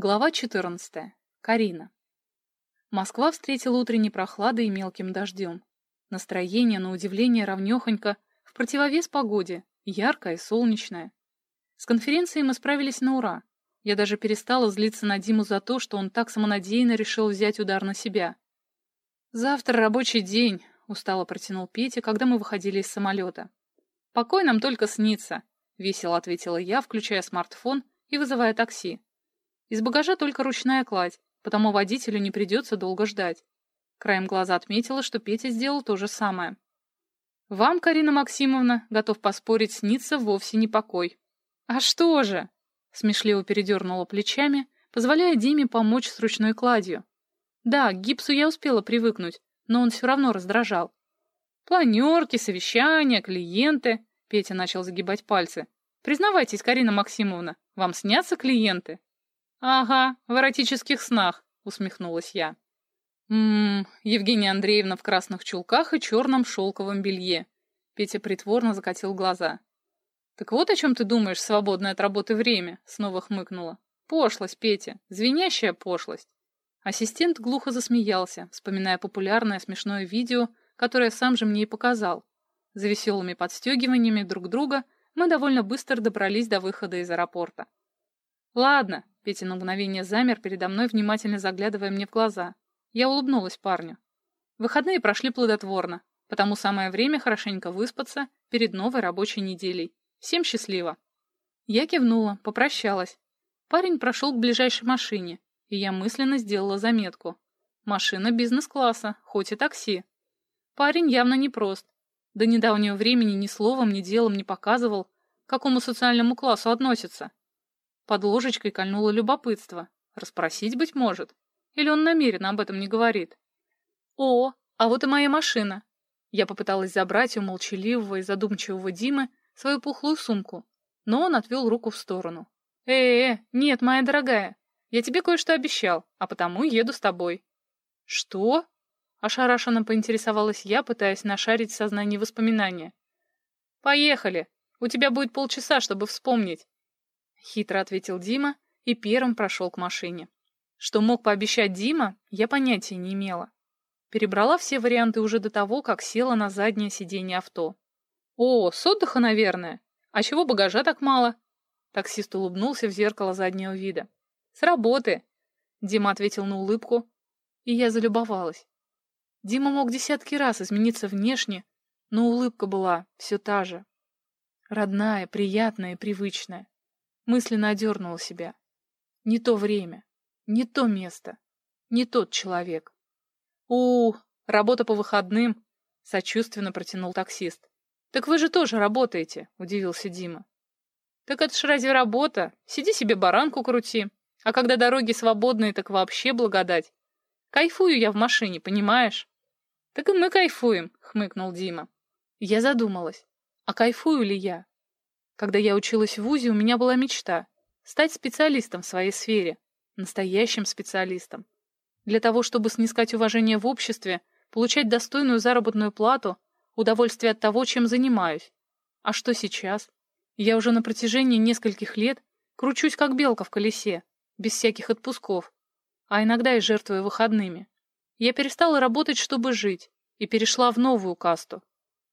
Глава 14. Карина. Москва встретила утренней прохладой и мелким дождем. Настроение, на удивление, равнёхонько, в противовес погоде, яркое и солнечное. С конференцией мы справились на ура. Я даже перестала злиться на Диму за то, что он так самонадеянно решил взять удар на себя. «Завтра рабочий день», — устало протянул Петя, когда мы выходили из самолета. «Покой нам только снится», — весело ответила я, включая смартфон и вызывая такси. Из багажа только ручная кладь, потому водителю не придется долго ждать. Краем глаза отметила, что Петя сделал то же самое. «Вам, Карина Максимовна, готов поспорить, снится вовсе не покой». «А что же?» — смешливо передернула плечами, позволяя Диме помочь с ручной кладью. «Да, к гипсу я успела привыкнуть, но он все равно раздражал. Планерки, совещания, клиенты...» Петя начал загибать пальцы. «Признавайтесь, Карина Максимовна, вам снятся клиенты?» «Ага, в эротических снах», — усмехнулась я. «Ммм, Евгения Андреевна в красных чулках и черном шелковом белье». Петя притворно закатил глаза. «Так вот о чем ты думаешь, свободное от работы время?» — снова хмыкнула. «Пошлость, Петя, звенящая пошлость». Ассистент глухо засмеялся, вспоминая популярное смешное видео, которое сам же мне и показал. За веселыми подстегиваниями друг друга мы довольно быстро добрались до выхода из аэропорта. «Ладно», — Петя на мгновение замер передо мной, внимательно заглядывая мне в глаза. Я улыбнулась парню. Выходные прошли плодотворно, потому самое время хорошенько выспаться перед новой рабочей неделей. Всем счастливо. Я кивнула, попрощалась. Парень прошел к ближайшей машине, и я мысленно сделала заметку. Машина бизнес-класса, хоть и такси. Парень явно непрост. До недавнего времени ни словом, ни делом не показывал, к какому социальному классу относится. Под ложечкой кольнуло любопытство. Расспросить, быть может. Или он намеренно об этом не говорит? О, а вот и моя машина. Я попыталась забрать у молчаливого и задумчивого Димы свою пухлую сумку, но он отвел руку в сторону. «Э-э, нет, моя дорогая, я тебе кое-что обещал, а потому еду с тобой». «Что?» — ошарашенно поинтересовалась я, пытаясь нашарить в сознании воспоминания. «Поехали! У тебя будет полчаса, чтобы вспомнить. Хитро ответил Дима и первым прошел к машине. Что мог пообещать Дима, я понятия не имела. Перебрала все варианты уже до того, как села на заднее сиденье авто. «О, с отдыха, наверное. А чего багажа так мало?» Таксист улыбнулся в зеркало заднего вида. «С работы!» Дима ответил на улыбку, и я залюбовалась. Дима мог десятки раз измениться внешне, но улыбка была все та же. Родная, приятная и привычная. Мысленно одернула себя. Не то время, не то место, не тот человек. у, работа по выходным, сочувственно протянул таксист. Так вы же тоже работаете, удивился Дима. Так это ж разве работа? Сиди себе баранку крути. А когда дороги свободные, так вообще благодать. Кайфую я в машине, понимаешь? Так и мы кайфуем, хмыкнул Дима. Я задумалась, а кайфую ли я? Когда я училась в ВУЗе, у меня была мечта — стать специалистом в своей сфере, настоящим специалистом. Для того, чтобы снискать уважение в обществе, получать достойную заработную плату, удовольствие от того, чем занимаюсь. А что сейчас? Я уже на протяжении нескольких лет кручусь как белка в колесе, без всяких отпусков, а иногда и жертвую выходными. Я перестала работать, чтобы жить, и перешла в новую касту.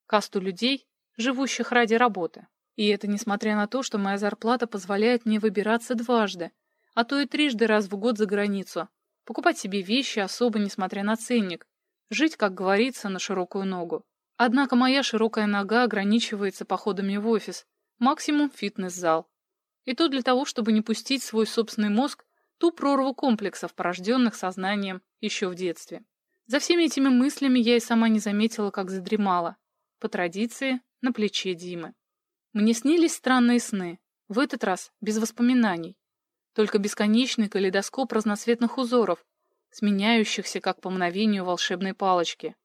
Касту людей, живущих ради работы. И это несмотря на то, что моя зарплата позволяет мне выбираться дважды, а то и трижды раз в год за границу, покупать себе вещи особо несмотря на ценник, жить, как говорится, на широкую ногу. Однако моя широкая нога ограничивается походами в офис, максимум фитнес-зал. И то для того, чтобы не пустить свой собственный мозг ту прорву комплексов, порожденных сознанием еще в детстве. За всеми этими мыслями я и сама не заметила, как задремала. По традиции, на плече Димы. Мне снились странные сны, в этот раз без воспоминаний. Только бесконечный калейдоскоп разноцветных узоров, сменяющихся как по мгновению волшебной палочки.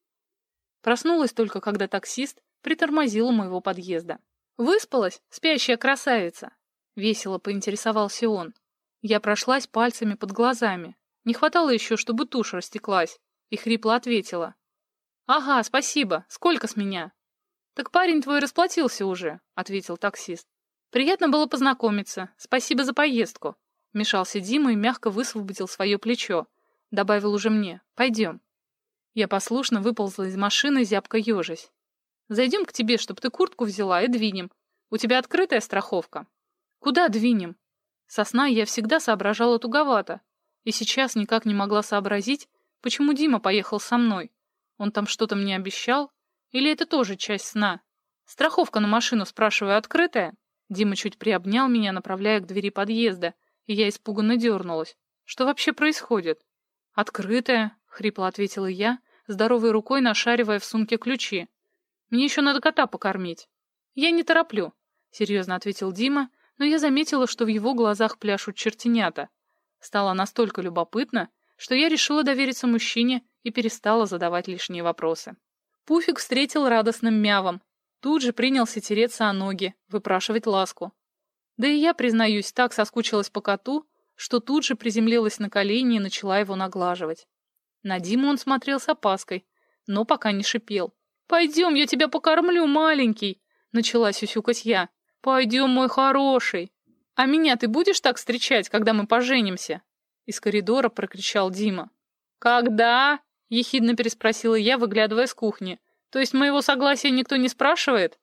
Проснулась только, когда таксист притормозил у моего подъезда. «Выспалась, спящая красавица?» Весело поинтересовался он. Я прошлась пальцами под глазами. Не хватало еще, чтобы тушь растеклась, и хрипло ответила. «Ага, спасибо. Сколько с меня?» «Так парень твой расплатился уже», — ответил таксист. «Приятно было познакомиться. Спасибо за поездку. Мешался Дима и мягко высвободил свое плечо. Добавил уже мне. Пойдем. Я послушно выползла из машины, зябко ежась. Зайдем к тебе, чтобы ты куртку взяла, и двинем. У тебя открытая страховка. Куда двинем? Сосна я всегда соображала туговато. И сейчас никак не могла сообразить, почему Дима поехал со мной. Он там что-то мне обещал? Или это тоже часть сна? Страховка на машину, спрашиваю, открытая? Дима чуть приобнял меня, направляя к двери подъезда, и я испуганно дернулась. Что вообще происходит? Открытая, хрипло ответила я, здоровой рукой нашаривая в сумке ключи. Мне еще надо кота покормить. Я не тороплю, серьезно ответил Дима, но я заметила, что в его глазах пляшут чертенята. Стало настолько любопытно, что я решила довериться мужчине и перестала задавать лишние вопросы. Пуфик встретил радостным мявом. Тут же принялся тереться о ноги, выпрашивать ласку. Да и я, признаюсь, так соскучилась по коту, что тут же приземлилась на колени и начала его наглаживать. На Диму он смотрел с опаской, но пока не шипел. «Пойдем, я тебя покормлю, маленький!» — начала сюсюкать я. «Пойдем, мой хороший!» «А меня ты будешь так встречать, когда мы поженимся?» Из коридора прокричал Дима. «Когда?» — ехидно переспросила я, выглядывая с кухни. «То есть моего согласия никто не спрашивает?»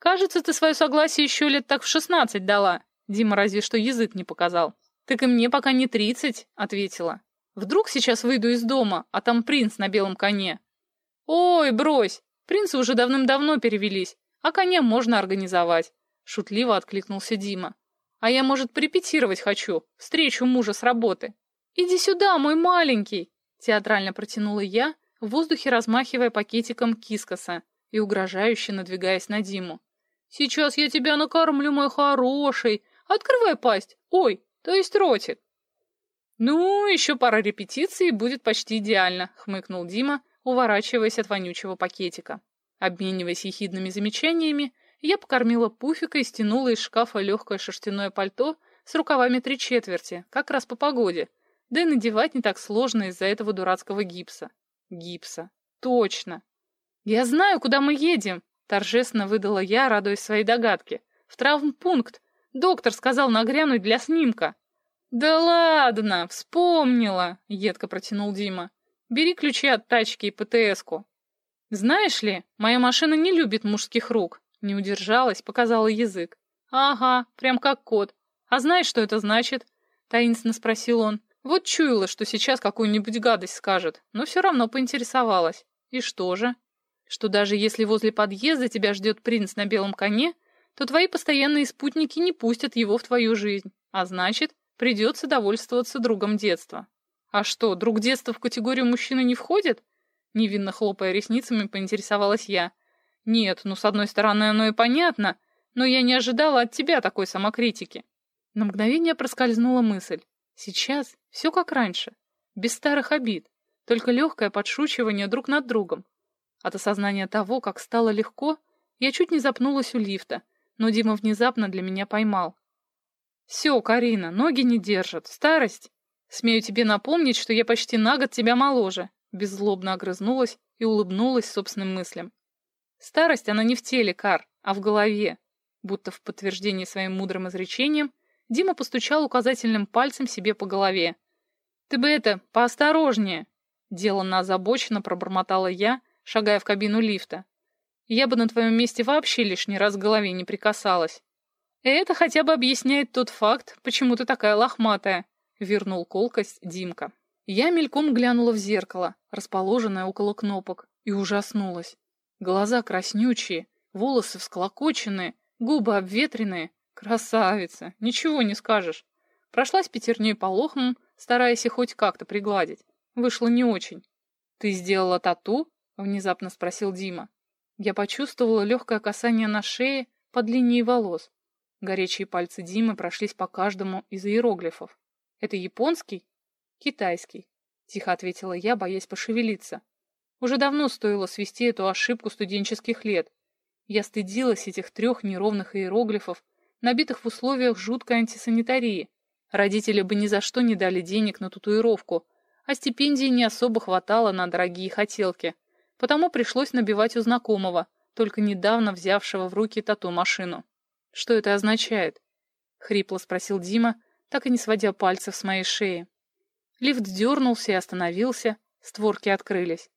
«Кажется, ты свое согласие еще лет так в шестнадцать дала». Дима разве что язык не показал. «Так и мне пока не тридцать», — ответила. «Вдруг сейчас выйду из дома, а там принц на белом коне». «Ой, брось! Принцы уже давным-давно перевелись, а коня можно организовать», — шутливо откликнулся Дима. «А я, может, порепетировать хочу, встречу мужа с работы». «Иди сюда, мой маленький!» — театрально протянула я, в воздухе размахивая пакетиком кискоса и угрожающе надвигаясь на Диму. Сейчас я тебя накормлю, мой хороший. Открывай пасть. Ой, то есть ротик. Ну, еще пара репетиций будет почти идеально, хмыкнул Дима, уворачиваясь от вонючего пакетика. Обмениваясь ехидными замечаниями, я покормила пуфика и стянула из шкафа легкое шерстяное пальто с рукавами три четверти, как раз по погоде, да и надевать не так сложно из-за этого дурацкого гипса. Гипса. Точно. Я знаю, куда мы едем, Торжественно выдала я, радуясь своей догадке. В травмпункт. Доктор сказал нагрянуть для снимка. Да ладно, вспомнила, едко протянул Дима. Бери ключи от тачки и ПТС-ку. Знаешь ли, моя машина не любит мужских рук. Не удержалась, показала язык. Ага, прям как кот. А знаешь, что это значит? Таинственно спросил он. Вот чуяла, что сейчас какую-нибудь гадость скажет, но все равно поинтересовалась. И что же? что даже если возле подъезда тебя ждет принц на белом коне, то твои постоянные спутники не пустят его в твою жизнь, а значит, придется довольствоваться другом детства. А что, друг детства в категорию мужчины не входит? Невинно хлопая ресницами, поинтересовалась я. Нет, ну, с одной стороны, оно и понятно, но я не ожидала от тебя такой самокритики. На мгновение проскользнула мысль. Сейчас все как раньше, без старых обид, только легкое подшучивание друг над другом, от осознания того, как стало легко, я чуть не запнулась у лифта, но Дима внезапно для меня поймал. «Все, Карина, ноги не держат. Старость. Смею тебе напомнить, что я почти на год тебя моложе», беззлобно огрызнулась и улыбнулась собственным мыслям. «Старость, она не в теле, Кар, а в голове». Будто в подтверждение своим мудрым изречением, Дима постучал указательным пальцем себе по голове. «Ты бы это, поосторожнее!» Деланно озабоченно пробормотала я, шагая в кабину лифта. Я бы на твоем месте вообще лишний раз голове не прикасалась. Это хотя бы объясняет тот факт, почему ты такая лохматая, вернул колкость Димка. Я мельком глянула в зеркало, расположенное около кнопок, и ужаснулась. Глаза краснючие, волосы всклокоченные, губы обветренные. Красавица, ничего не скажешь. Прошлась пятерней по лохмам, стараясь их хоть как-то пригладить. Вышло не очень. Ты сделала тату? внезапно спросил Дима. Я почувствовала легкое касание на шее под линией волос. Горячие пальцы Димы прошлись по каждому из иероглифов. «Это японский?» «Китайский», — тихо ответила я, боясь пошевелиться. Уже давно стоило свести эту ошибку студенческих лет. Я стыдилась этих трех неровных иероглифов, набитых в условиях жуткой антисанитарии. Родители бы ни за что не дали денег на татуировку, а стипендии не особо хватало на дорогие хотелки — Потому пришлось набивать у знакомого, только недавно взявшего в руки тату-машину. «Что это означает?» — хрипло спросил Дима, так и не сводя пальцев с моей шеи. Лифт дернулся и остановился, створки открылись.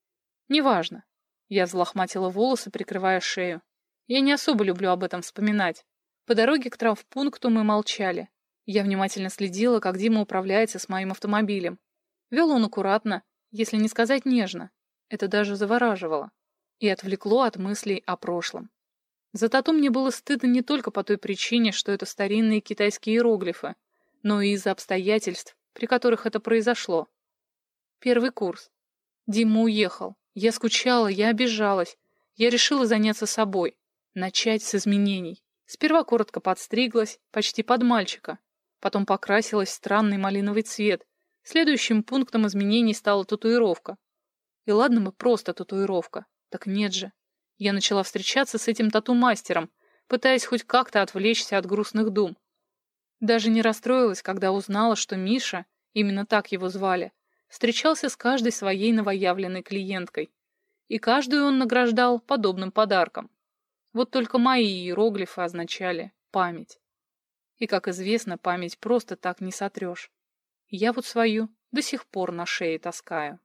Неважно. Я взлохматила волосы, прикрывая шею. Я не особо люблю об этом вспоминать. По дороге к травмпункту мы молчали. Я внимательно следила, как Дима управляется с моим автомобилем. Вел он аккуратно, если не сказать нежно. Это даже завораживало. И отвлекло от мыслей о прошлом. За тату мне было стыдно не только по той причине, что это старинные китайские иероглифы, но и из-за обстоятельств, при которых это произошло. Первый курс. Дима уехал. Я скучала, я обижалась. Я решила заняться собой. Начать с изменений. Сперва коротко подстриглась, почти под мальчика. Потом покрасилась в странный малиновый цвет. Следующим пунктом изменений стала татуировка. И ладно мы просто татуировка. Так нет же. Я начала встречаться с этим тату-мастером, пытаясь хоть как-то отвлечься от грустных дум. Даже не расстроилась, когда узнала, что Миша, именно так его звали, встречался с каждой своей новоявленной клиенткой. И каждую он награждал подобным подарком. Вот только мои иероглифы означали память. И, как известно, память просто так не сотрешь. Я вот свою до сих пор на шее таскаю.